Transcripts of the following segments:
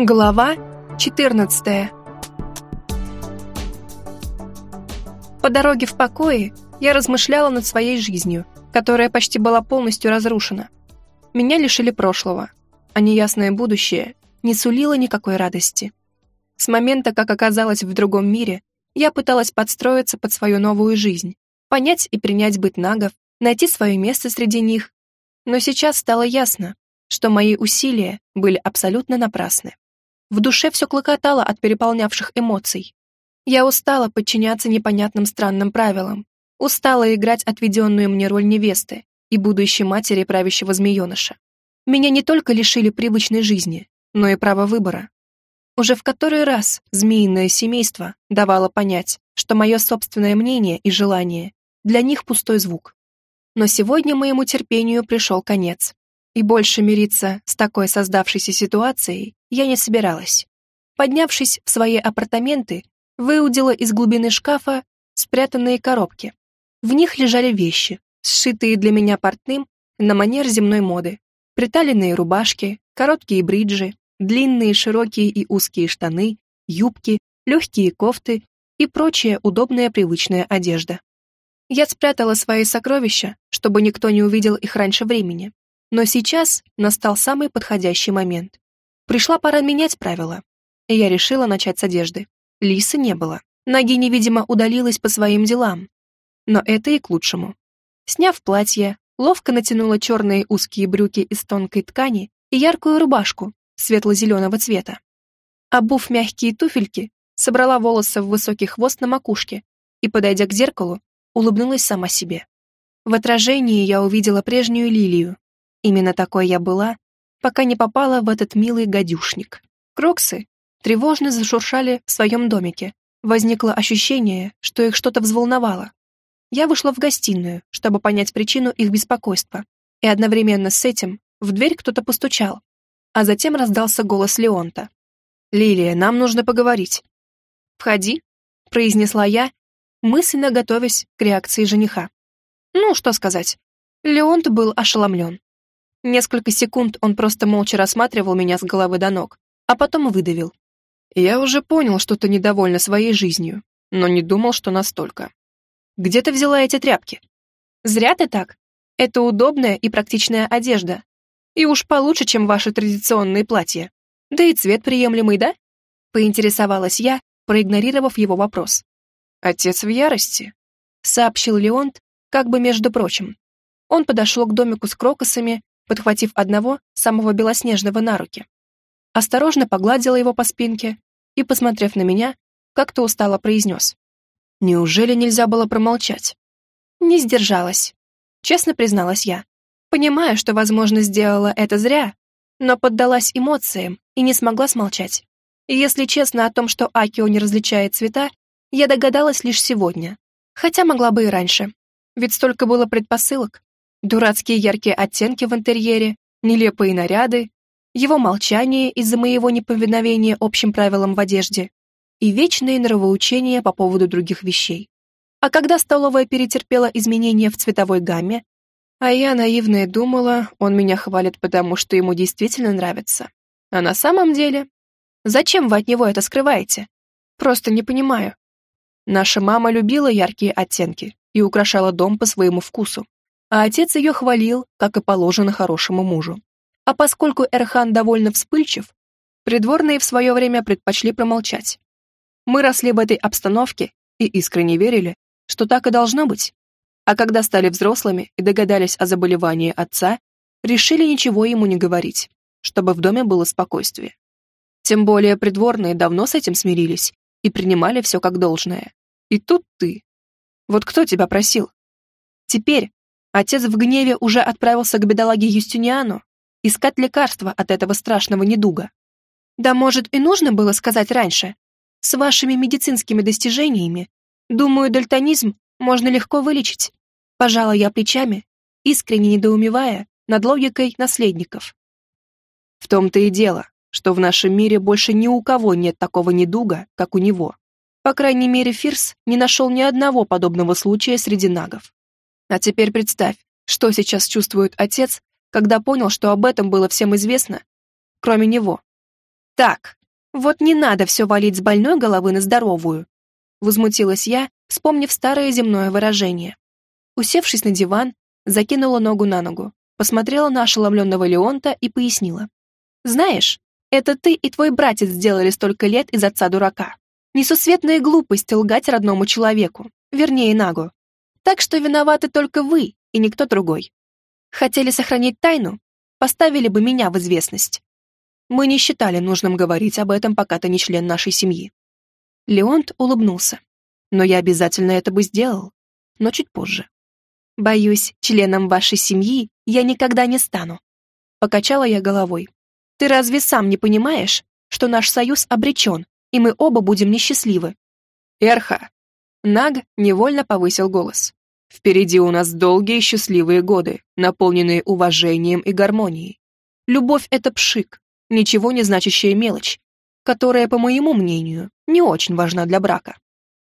Глава 14 По дороге в покое я размышляла над своей жизнью, которая почти была полностью разрушена. Меня лишили прошлого, а неясное будущее не сулило никакой радости. С момента, как оказалась в другом мире, я пыталась подстроиться под свою новую жизнь, понять и принять быт нагов, найти свое место среди них. Но сейчас стало ясно, что мои усилия были абсолютно напрасны. В душе все клокотало от переполнявших эмоций. Я устала подчиняться непонятным странным правилам, устала играть отведенную мне роль невесты и будущей матери правящего змееныша. Меня не только лишили привычной жизни, но и права выбора. Уже в который раз змеиное семейство давало понять, что мое собственное мнение и желание для них пустой звук. Но сегодня моему терпению пришел конец, и больше мириться с такой создавшейся ситуацией я не собиралась. Поднявшись в свои апартаменты, выудила из глубины шкафа спрятанные коробки. В них лежали вещи, сшитые для меня портным на манер земной моды. Приталенные рубашки, короткие бриджи, длинные широкие и узкие штаны, юбки, легкие кофты и прочая удобная привычная одежда. Я спрятала свои сокровища, чтобы никто не увидел их раньше времени. Но сейчас настал самый подходящий момент. Пришла пора менять правила, и я решила начать с одежды. Лисы не было. Нагиня, видимо, удалилась по своим делам. Но это и к лучшему. Сняв платье, ловко натянула черные узкие брюки из тонкой ткани и яркую рубашку светло-зеленого цвета. Обув мягкие туфельки, собрала волосы в высокий хвост на макушке и, подойдя к зеркалу, улыбнулась сама себе. В отражении я увидела прежнюю лилию, Именно такой я была, пока не попала в этот милый гадюшник. Кроксы тревожно зашуршали в своем домике. Возникло ощущение, что их что-то взволновало. Я вышла в гостиную, чтобы понять причину их беспокойства. И одновременно с этим в дверь кто-то постучал. А затем раздался голос Леонта. «Лилия, нам нужно поговорить». «Входи», — произнесла я, мысленно готовясь к реакции жениха. Ну, что сказать. Леонт был ошеломлен. Несколько секунд он просто молча рассматривал меня с головы до ног, а потом выдавил. «Я уже понял, что ты недовольна своей жизнью, но не думал, что настолько. Где ты взяла эти тряпки?» «Зря ты так. Это удобная и практичная одежда. И уж получше, чем ваши традиционные платья. Да и цвет приемлемый, да?» Поинтересовалась я, проигнорировав его вопрос. «Отец в ярости», — сообщил Леонт, как бы между прочим. Он подошел к домику с крокусами подхватив одного, самого белоснежного на руки. Осторожно погладила его по спинке и, посмотрев на меня, как-то устало произнес. «Неужели нельзя было промолчать?» Не сдержалась. Честно призналась я. Понимаю, что, возможно, сделала это зря, но поддалась эмоциям и не смогла смолчать. Если честно о том, что Акио не различает цвета, я догадалась лишь сегодня. Хотя могла бы и раньше. Ведь столько было предпосылок. Дурацкие яркие оттенки в интерьере, нелепые наряды, его молчание из-за моего неповиновения общим правилам в одежде и вечные нравоучения по поводу других вещей. А когда столовая перетерпела изменения в цветовой гамме, а я наивная думала, он меня хвалит, потому что ему действительно нравится. А на самом деле... Зачем вы от него это скрываете? Просто не понимаю. Наша мама любила яркие оттенки и украшала дом по своему вкусу а отец ее хвалил, как и положено хорошему мужу. А поскольку Эрхан довольно вспыльчив, придворные в свое время предпочли промолчать. Мы росли в этой обстановке и искренне верили, что так и должно быть. А когда стали взрослыми и догадались о заболевании отца, решили ничего ему не говорить, чтобы в доме было спокойствие. Тем более придворные давно с этим смирились и принимали все как должное. И тут ты. Вот кто тебя просил? Теперь, Отец в гневе уже отправился к бедолаге Юстиниану искать лекарства от этого страшного недуга. Да, может, и нужно было сказать раньше. С вашими медицинскими достижениями, думаю, дальтонизм можно легко вылечить. Пожала я плечами, искренне недоумевая над логикой наследников. В том-то и дело, что в нашем мире больше ни у кого нет такого недуга, как у него. По крайней мере, Фирс не нашел ни одного подобного случая среди нагов. А теперь представь, что сейчас чувствует отец, когда понял, что об этом было всем известно, кроме него. Так, вот не надо все валить с больной головы на здоровую. Возмутилась я, вспомнив старое земное выражение. Усевшись на диван, закинула ногу на ногу, посмотрела на ошеломленного Леонта и пояснила. «Знаешь, это ты и твой братец сделали столько лет из отца дурака. Несусветная глупость лгать родному человеку, вернее, Нагу. Так что виноваты только вы и никто другой. Хотели сохранить тайну? Поставили бы меня в известность. Мы не считали нужным говорить об этом, пока ты не член нашей семьи. Леонт улыбнулся. Но я обязательно это бы сделал, но чуть позже. Боюсь, членом вашей семьи я никогда не стану. Покачала я головой. Ты разве сам не понимаешь, что наш союз обречен, и мы оба будем несчастливы? Эрха. Наг невольно повысил голос. Впереди у нас долгие счастливые годы, наполненные уважением и гармонией. Любовь — это пшик, ничего не значащая мелочь, которая, по моему мнению, не очень важна для брака.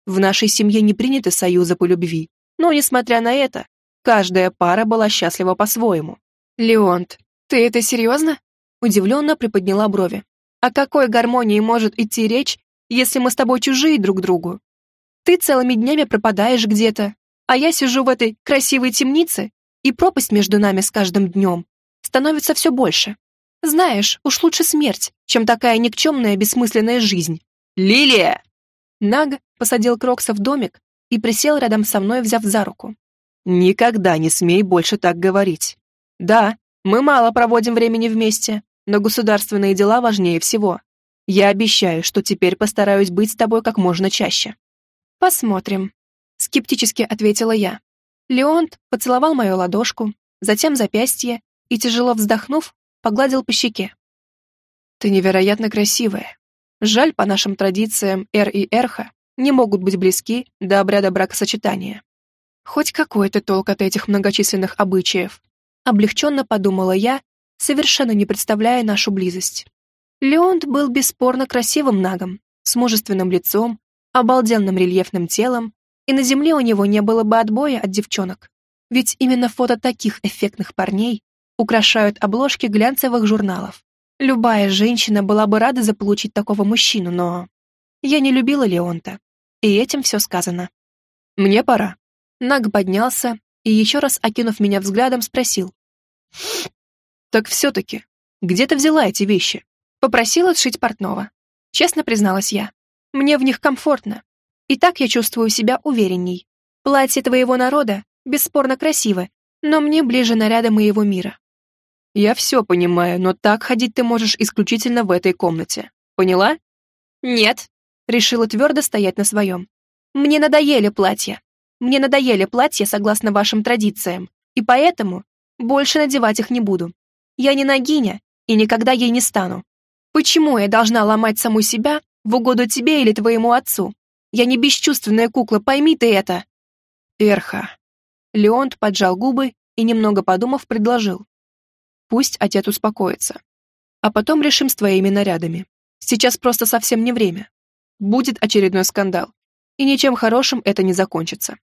В нашей семье не приняты союзы по любви, но, несмотря на это, каждая пара была счастлива по-своему. «Леонт, ты это серьезно?» Удивленно приподняла брови. «О какой гармонии может идти речь, если мы с тобой чужие друг другу? Ты целыми днями пропадаешь где-то, а я сижу в этой красивой темнице, и пропасть между нами с каждым днем становится все больше. Знаешь, уж лучше смерть, чем такая никчемная бессмысленная жизнь. Лилия!» Наг посадил Крокса в домик и присел рядом со мной, взяв за руку. «Никогда не смей больше так говорить. Да, мы мало проводим времени вместе, но государственные дела важнее всего. Я обещаю, что теперь постараюсь быть с тобой как можно чаще». «Посмотрим», — скептически ответила я. Леонт поцеловал мою ладошку, затем запястье и, тяжело вздохнув, погладил по щеке. «Ты невероятно красивая. Жаль, по нашим традициям Эр и Эрха не могут быть близки до обряда бракосочетания. Хоть какой-то толк от этих многочисленных обычаев. Облегченно подумала я, совершенно не представляя нашу близость. Леонт был бесспорно красивым нагом, с мужественным лицом, обалденным рельефным телом, и на земле у него не было бы отбоя от девчонок. Ведь именно фото таких эффектных парней украшают обложки глянцевых журналов. Любая женщина была бы рада заполучить такого мужчину, но... Я не любила Леонта, и этим все сказано. «Мне пора». Наг поднялся и, еще раз окинув меня взглядом, спросил. «Так все-таки, где ты взяла эти вещи?» Попросила сшить портного. Честно призналась я. Мне в них комфортно. И так я чувствую себя уверенней. Платье твоего народа бесспорно красиво, но мне ближе наряда моего мира. Я все понимаю, но так ходить ты можешь исключительно в этой комнате. Поняла? Нет. Решила твердо стоять на своем. Мне надоели платья. Мне надоели платья согласно вашим традициям, и поэтому больше надевать их не буду. Я не нагиня и никогда ей не стану. Почему я должна ломать саму себя в угоду тебе или твоему отцу? Я не бесчувственная кукла, пойми ты это. Эрха. Леонт поджал губы и, немного подумав, предложил. Пусть отец успокоится. А потом решим с твоими нарядами. Сейчас просто совсем не время. Будет очередной скандал. И ничем хорошим это не закончится.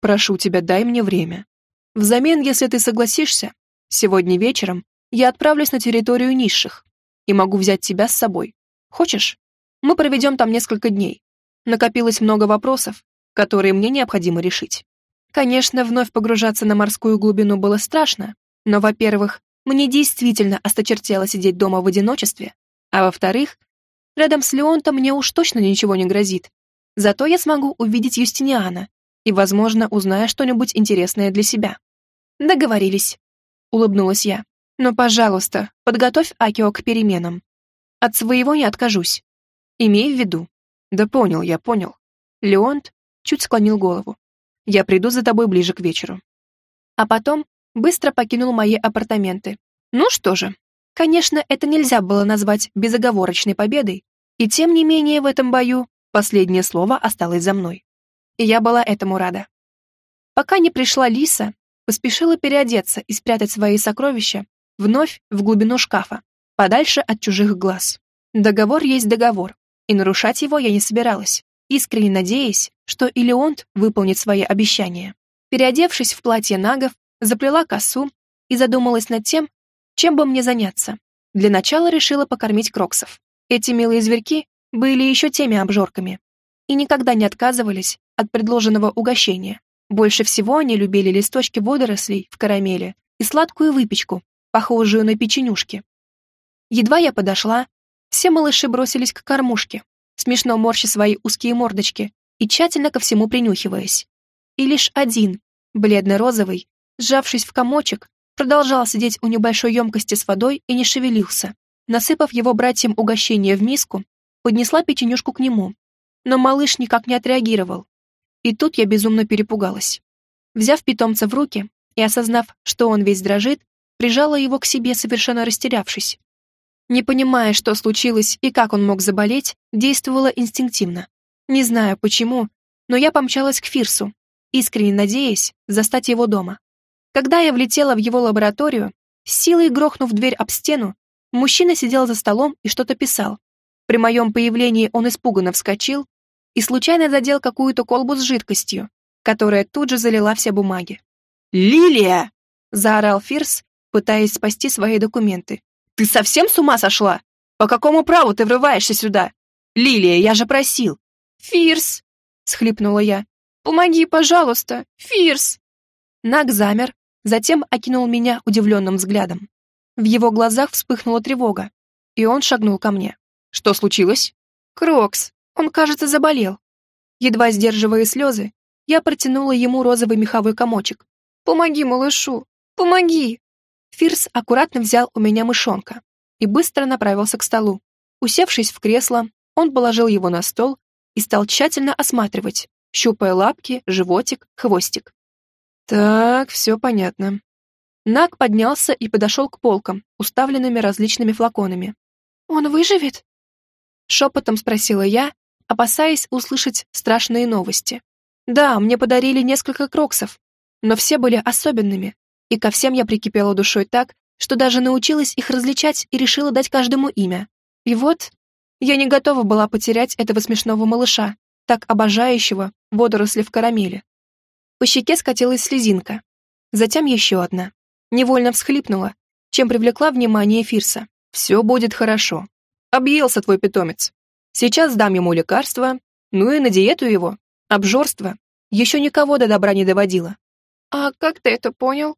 Прошу тебя, дай мне время. Взамен, если ты согласишься, сегодня вечером я отправлюсь на территорию низших и могу взять тебя с собой. Хочешь? Мы проведем там несколько дней. Накопилось много вопросов, которые мне необходимо решить. Конечно, вновь погружаться на морскую глубину было страшно, но, во-первых, мне действительно осточертело сидеть дома в одиночестве, а во-вторых, рядом с Леонтом мне уж точно ничего не грозит. Зато я смогу увидеть Юстиниана и, возможно, узнаю что-нибудь интересное для себя. Договорились, улыбнулась я. Но, пожалуйста, подготовь Акио к переменам. От своего не откажусь. Имей в виду. Да понял, я понял. Леонт чуть склонил голову. Я приду за тобой ближе к вечеру. А потом быстро покинул мои апартаменты. Ну что же, конечно, это нельзя было назвать безоговорочной победой, и тем не менее в этом бою последнее слово осталось за мной. И я была этому рада. Пока не пришла Лиса, поспешила переодеться и спрятать свои сокровища вновь в глубину шкафа, подальше от чужих глаз. Договор есть договор, и нарушать его я не собиралась, искренне надеясь, что Илеонт выполнит свои обещания. Переодевшись в платье нагов, заплела косу и задумалась над тем, чем бы мне заняться. Для начала решила покормить кроксов. Эти милые зверьки были еще теми обжорками и никогда не отказывались от предложенного угощения. Больше всего они любили листочки водорослей в карамели и сладкую выпечку, похожую на печенюшки. Едва я подошла, все малыши бросились к кормушке, смешно морща свои узкие мордочки и тщательно ко всему принюхиваясь. И лишь один, бледно-розовый, сжавшись в комочек, продолжал сидеть у небольшой емкости с водой и не шевелился. Насыпав его братьям угощение в миску, поднесла печенюшку к нему. Но малыш никак не отреагировал. И тут я безумно перепугалась. Взяв питомца в руки и осознав, что он весь дрожит, прижала его к себе, совершенно растерявшись. Не понимая, что случилось и как он мог заболеть, действовала инстинктивно. Не знаю почему, но я помчалась к Фирсу, искренне надеясь застать его дома. Когда я влетела в его лабораторию, с силой грохнув дверь об стену, мужчина сидел за столом и что-то писал. При моем появлении он испуганно вскочил и случайно задел какую-то колбу с жидкостью, которая тут же залила все бумаги. «Лилия!» — заорал Фирс, пытаясь спасти свои документы. Ты совсем с ума сошла? По какому праву ты врываешься сюда? Лилия, я же просил. Фирс, схлипнула я. Помоги, пожалуйста, Фирс. Наг замер, затем окинул меня удивленным взглядом. В его глазах вспыхнула тревога, и он шагнул ко мне. Что случилось? Крокс, он, кажется, заболел. Едва сдерживая слезы, я протянула ему розовый меховой комочек. «Помоги малышу! Помоги!» Фирс аккуратно взял у меня мышонка и быстро направился к столу. Усевшись в кресло, он положил его на стол и стал тщательно осматривать, щупая лапки, животик, хвостик. Так, все понятно. Наг поднялся и подошел к полкам, уставленными различными флаконами. «Он выживет?» Шепотом спросила я, опасаясь услышать страшные новости. Да, мне подарили несколько кроксов, но все были особенными, и ко всем я прикипела душой так, что даже научилась их различать и решила дать каждому имя. И вот, я не готова была потерять этого смешного малыша, так обожающего водоросли в карамели. По щеке скатилась слезинка. Затем еще одна. Невольно всхлипнула, чем привлекла внимание Фирса. «Все будет хорошо. Объелся твой питомец. Сейчас дам ему лекарство, ну и на диету его. Обжорство еще никого до добра не доводило». «А как ты это понял?»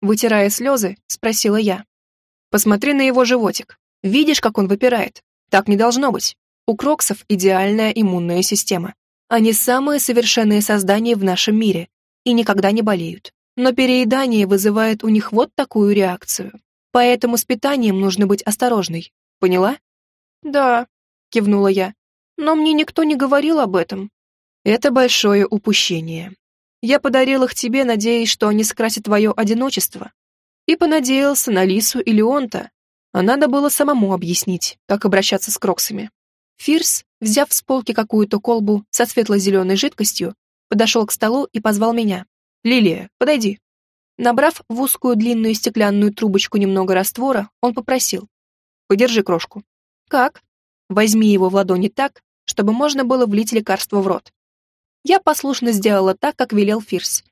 Вытирая слезы, спросила я. «Посмотри на его животик. Видишь, как он выпирает? Так не должно быть. У кроксов идеальная иммунная система. Они самые совершенные создания в нашем мире и никогда не болеют. Но переедание вызывает у них вот такую реакцию. Поэтому с питанием нужно быть осторожной. Поняла? Да, кивнула я. Но мне никто не говорил об этом. Это большое упущение. Я подарил их тебе, надеясь, что они скрасят твое одиночество. И понадеялся на Лису и Леонта, а надо было самому объяснить, как обращаться с кроксами. Фирс, взяв с полки какую-то колбу со светло-зеленой жидкостью, подошел к столу и позвал меня. «Лилия, подойди». Набрав в узкую длинную стеклянную трубочку немного раствора, он попросил. «Подержи крошку». «Как?» «Возьми его в ладони так, чтобы можно было влить лекарство в рот. Я послушно сделала так, как велел Фирс.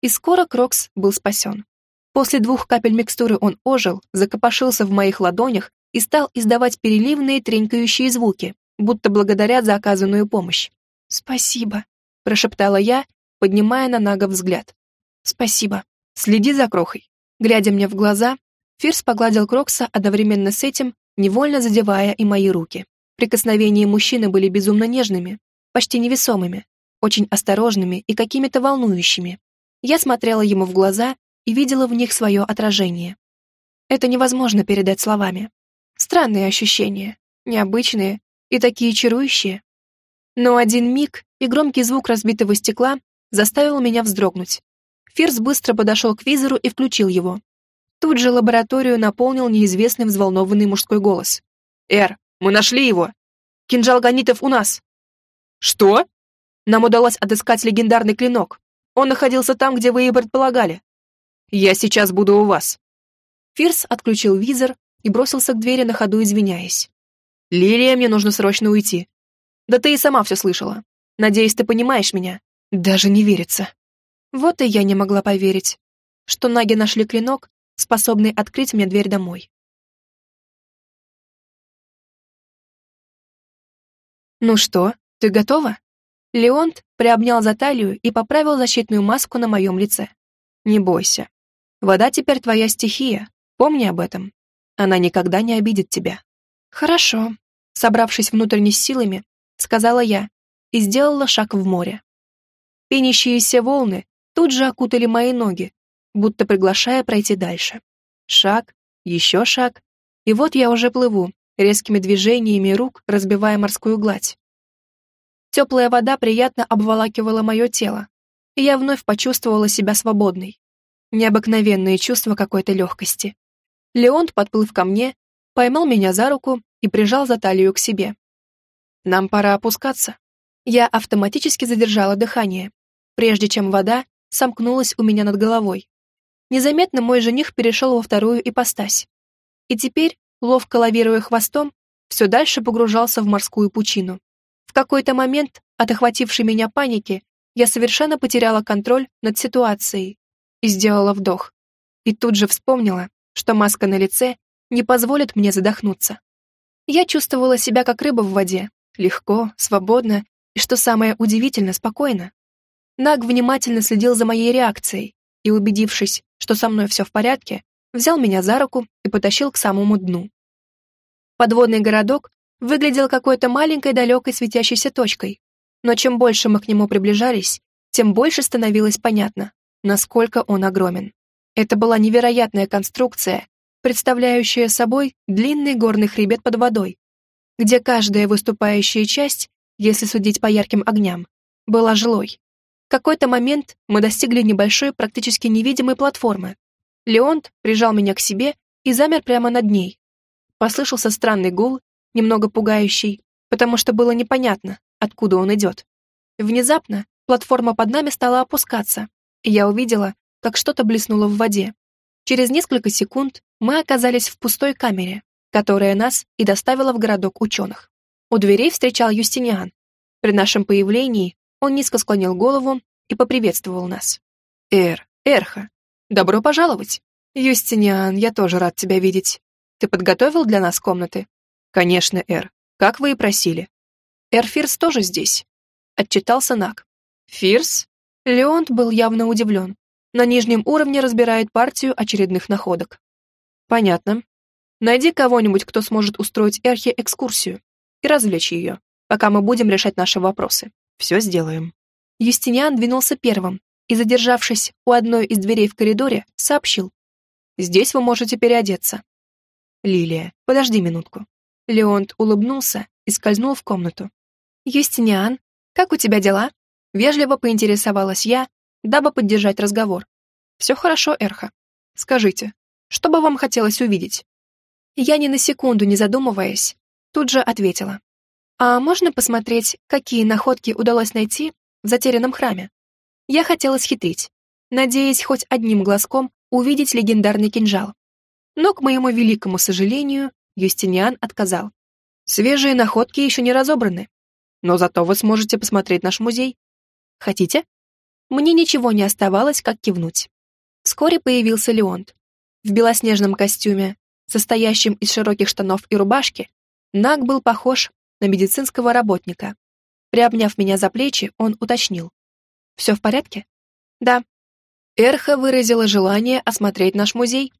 И скоро Крокс был спасен. После двух капель микстуры он ожил, закопошился в моих ладонях и стал издавать переливные тренькающие звуки, будто благодаря за оказанную помощь. «Спасибо», — прошептала я, поднимая на Нага взгляд. «Спасибо. Следи за крохой». Глядя мне в глаза, Фирс погладил Крокса одновременно с этим, невольно задевая и мои руки. Прикосновения мужчины были безумно нежными, почти невесомыми, очень осторожными и какими-то волнующими. Я смотрела ему в глаза и видела в них свое отражение. Это невозможно передать словами. Странные ощущения, необычные и такие чарующие. Но один миг и громкий звук разбитого стекла заставил меня вздрогнуть. Фирс быстро подошел к визору и включил его. Тут же лабораторию наполнил неизвестный взволнованный мужской голос. «Эр, мы нашли его! Кинжал ганитов у нас!» «Что?» Нам удалось отыскать легендарный клинок. Он находился там, где вы и предполагали. Я сейчас буду у вас». Фирс отключил визор и бросился к двери на ходу, извиняясь. «Лилия, мне нужно срочно уйти. Да ты и сама все слышала. Надеюсь, ты понимаешь меня. Даже не верится». Вот и я не могла поверить, что наги нашли клинок, способный открыть мне дверь домой. «Ну что, ты готова?» Леонт приобнял за талию и поправил защитную маску на моем лице. «Не бойся. Вода теперь твоя стихия, помни об этом. Она никогда не обидит тебя». «Хорошо», — собравшись внутренне с силами, сказала я и сделала шаг в море. Пенящиеся волны тут же окутали мои ноги, будто приглашая пройти дальше. Шаг, еще шаг, и вот я уже плыву, резкими движениями рук разбивая морскую гладь. Теплая вода приятно обволакивала мое тело, и я вновь почувствовала себя свободной. Необыкновенные чувства какой-то легкости. Леонт, подплыв ко мне, поймал меня за руку и прижал за талию к себе. «Нам пора опускаться». Я автоматически задержала дыхание, прежде чем вода сомкнулась у меня над головой. Незаметно мой жених перешел во вторую ипостась. И теперь, ловко лавируя хвостом, все дальше погружался в морскую пучину. В какой-то момент, от охватившей меня паники, я совершенно потеряла контроль над ситуацией и сделала вдох. И тут же вспомнила, что маска на лице не позволит мне задохнуться. Я чувствовала себя как рыба в воде, легко, свободно и, что самое удивительно, спокойно. Наг внимательно следил за моей реакцией и, убедившись, что со мной все в порядке, взял меня за руку и потащил к самому дну. Подводный городок выглядел какой-то маленькой далекой светящейся точкой, но чем больше мы к нему приближались, тем больше становилось понятно, насколько он огромен. Это была невероятная конструкция, представляющая собой длинный горный хребет под водой, где каждая выступающая часть, если судить по ярким огням, была жилой. В какой-то момент мы достигли небольшой, практически невидимой платформы. Леонт прижал меня к себе и замер прямо над ней. Послышался странный гул, немного пугающий, потому что было непонятно, откуда он идет. Внезапно платформа под нами стала опускаться, и я увидела, как что-то блеснуло в воде. Через несколько секунд мы оказались в пустой камере, которая нас и доставила в городок ученых. У дверей встречал Юстиниан. При нашем появлении он низко склонил голову и поприветствовал нас. «Эр, Эрха, добро пожаловать!» «Юстиниан, я тоже рад тебя видеть. Ты подготовил для нас комнаты?» «Конечно, Эр. Как вы и просили». «Эр Фирс тоже здесь?» Отчитался Нак. «Фирс?» Леонт был явно удивлен. На нижнем уровне разбирает партию очередных находок. Понятно. Найди кого-нибудь, кто сможет устроить Эрхе экскурсию и развлечь ее, пока мы будем решать наши вопросы. Все сделаем. Юстиниан двинулся первым и, задержавшись у одной из дверей в коридоре, сообщил. Здесь вы можете переодеться. Лилия, подожди минутку. Леонт улыбнулся и скользнул в комнату. Юстиниан, как у тебя дела? Вежливо поинтересовалась я, дабы поддержать разговор. «Все хорошо, Эрха. Скажите, что бы вам хотелось увидеть?» Я ни на секунду не задумываясь, тут же ответила. «А можно посмотреть, какие находки удалось найти в затерянном храме?» Я хотела схитрить, надеясь хоть одним глазком увидеть легендарный кинжал. Но, к моему великому сожалению, Юстиниан отказал. «Свежие находки еще не разобраны, но зато вы сможете посмотреть наш музей. Хотите?» Мне ничего не оставалось, как кивнуть. Вскоре появился Леонт. В белоснежном костюме, состоящем из широких штанов и рубашки, Наг был похож на медицинского работника. Приобняв меня за плечи, он уточнил. «Все в порядке?» «Да». Эрха выразила желание осмотреть наш музей.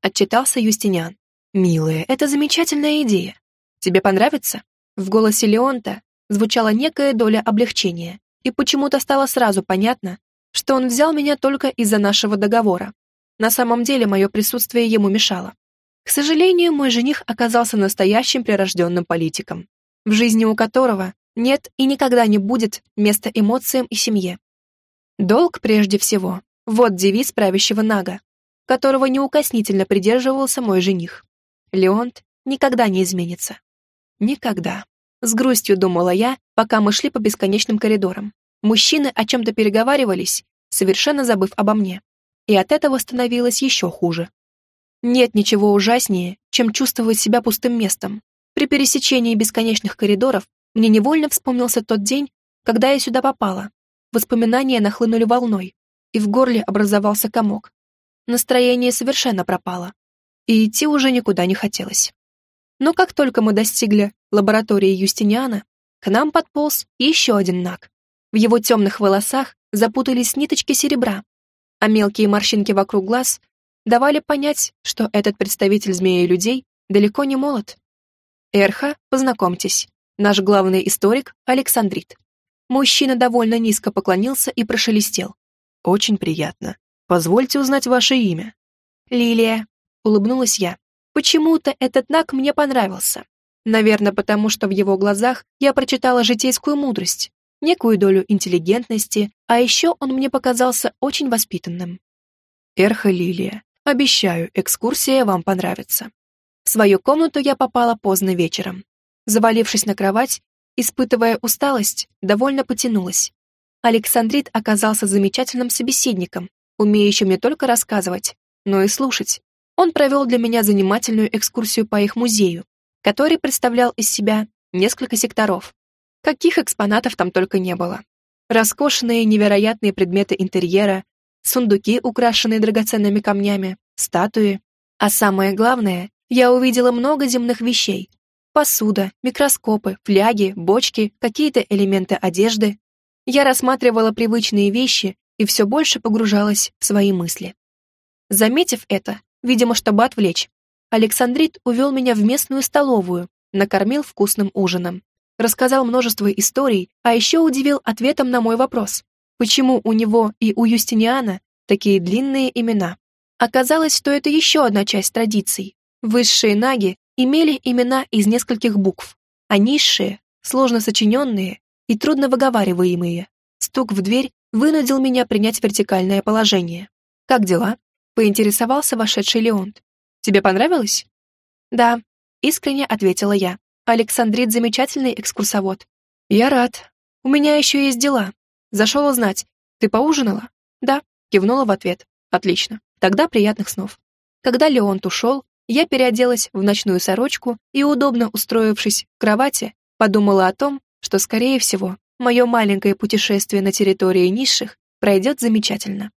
Отчитался Юстиниан. «Милая, это замечательная идея. Тебе понравится?» В голосе Леонта звучала некая доля облегчения и почему-то стало сразу понятно, что он взял меня только из-за нашего договора. На самом деле мое присутствие ему мешало. К сожалению, мой жених оказался настоящим прирожденным политиком, в жизни у которого нет и никогда не будет места эмоциям и семье. Долг прежде всего – вот девиз правящего Нага, которого неукоснительно придерживался мой жених. Леонт никогда не изменится. Никогда. С грустью думала я, пока мы шли по бесконечным коридорам. Мужчины о чем-то переговаривались, совершенно забыв обо мне. И от этого становилось еще хуже. Нет ничего ужаснее, чем чувствовать себя пустым местом. При пересечении бесконечных коридоров мне невольно вспомнился тот день, когда я сюда попала. Воспоминания нахлынули волной, и в горле образовался комок. Настроение совершенно пропало, и идти уже никуда не хотелось. Но как только мы достигли лаборатории Юстиниана, К нам подполз еще один наг. В его темных волосах запутались ниточки серебра, а мелкие морщинки вокруг глаз давали понять, что этот представитель змеи людей далеко не молод. Эрха, познакомьтесь, наш главный историк Александрит. Мужчина довольно низко поклонился и прошелестел. «Очень приятно. Позвольте узнать ваше имя». «Лилия», — улыбнулась я. Почему-то этот Нак мне понравился. Наверное, потому что в его глазах я прочитала житейскую мудрость, некую долю интеллигентности, а еще он мне показался очень воспитанным. Эрха Лилия, обещаю, экскурсия вам понравится. В свою комнату я попала поздно вечером. Завалившись на кровать, испытывая усталость, довольно потянулась. Александрит оказался замечательным собеседником, умеющим не только рассказывать, но и слушать. Он провел для меня занимательную экскурсию по их музею, который представлял из себя несколько секторов. Каких экспонатов там только не было. Роскошные невероятные предметы интерьера, сундуки, украшенные драгоценными камнями, статуи. А самое главное, я увидела много земных вещей. Посуда, микроскопы, фляги, бочки, какие-то элементы одежды. Я рассматривала привычные вещи и все больше погружалась в свои мысли. Заметив это, видимо, чтобы отвлечь, Александрит увел меня в местную столовую, накормил вкусным ужином, рассказал множество историй, а еще удивил ответом на мой вопрос, почему у него и у Юстиниана такие длинные имена. Оказалось, что это еще одна часть традиций. Высшие наги имели имена из нескольких букв, а низшие, сложно сочиненные и трудно выговариваемые. Стук в дверь вынудил меня принять вертикальное положение. «Как дела?» — поинтересовался вошедший Леонт. «Тебе понравилось?» «Да», — искренне ответила я. Александрит замечательный экскурсовод. Я рад. У меня еще есть дела. Зашел узнать. Ты поужинала? Да, кивнула в ответ. Отлично. Тогда приятных снов. Когда Леонт ушел, я переоделась в ночную сорочку и, удобно устроившись в кровати, подумала о том, что, скорее всего, мое маленькое путешествие на территории низших пройдет замечательно.